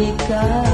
ketika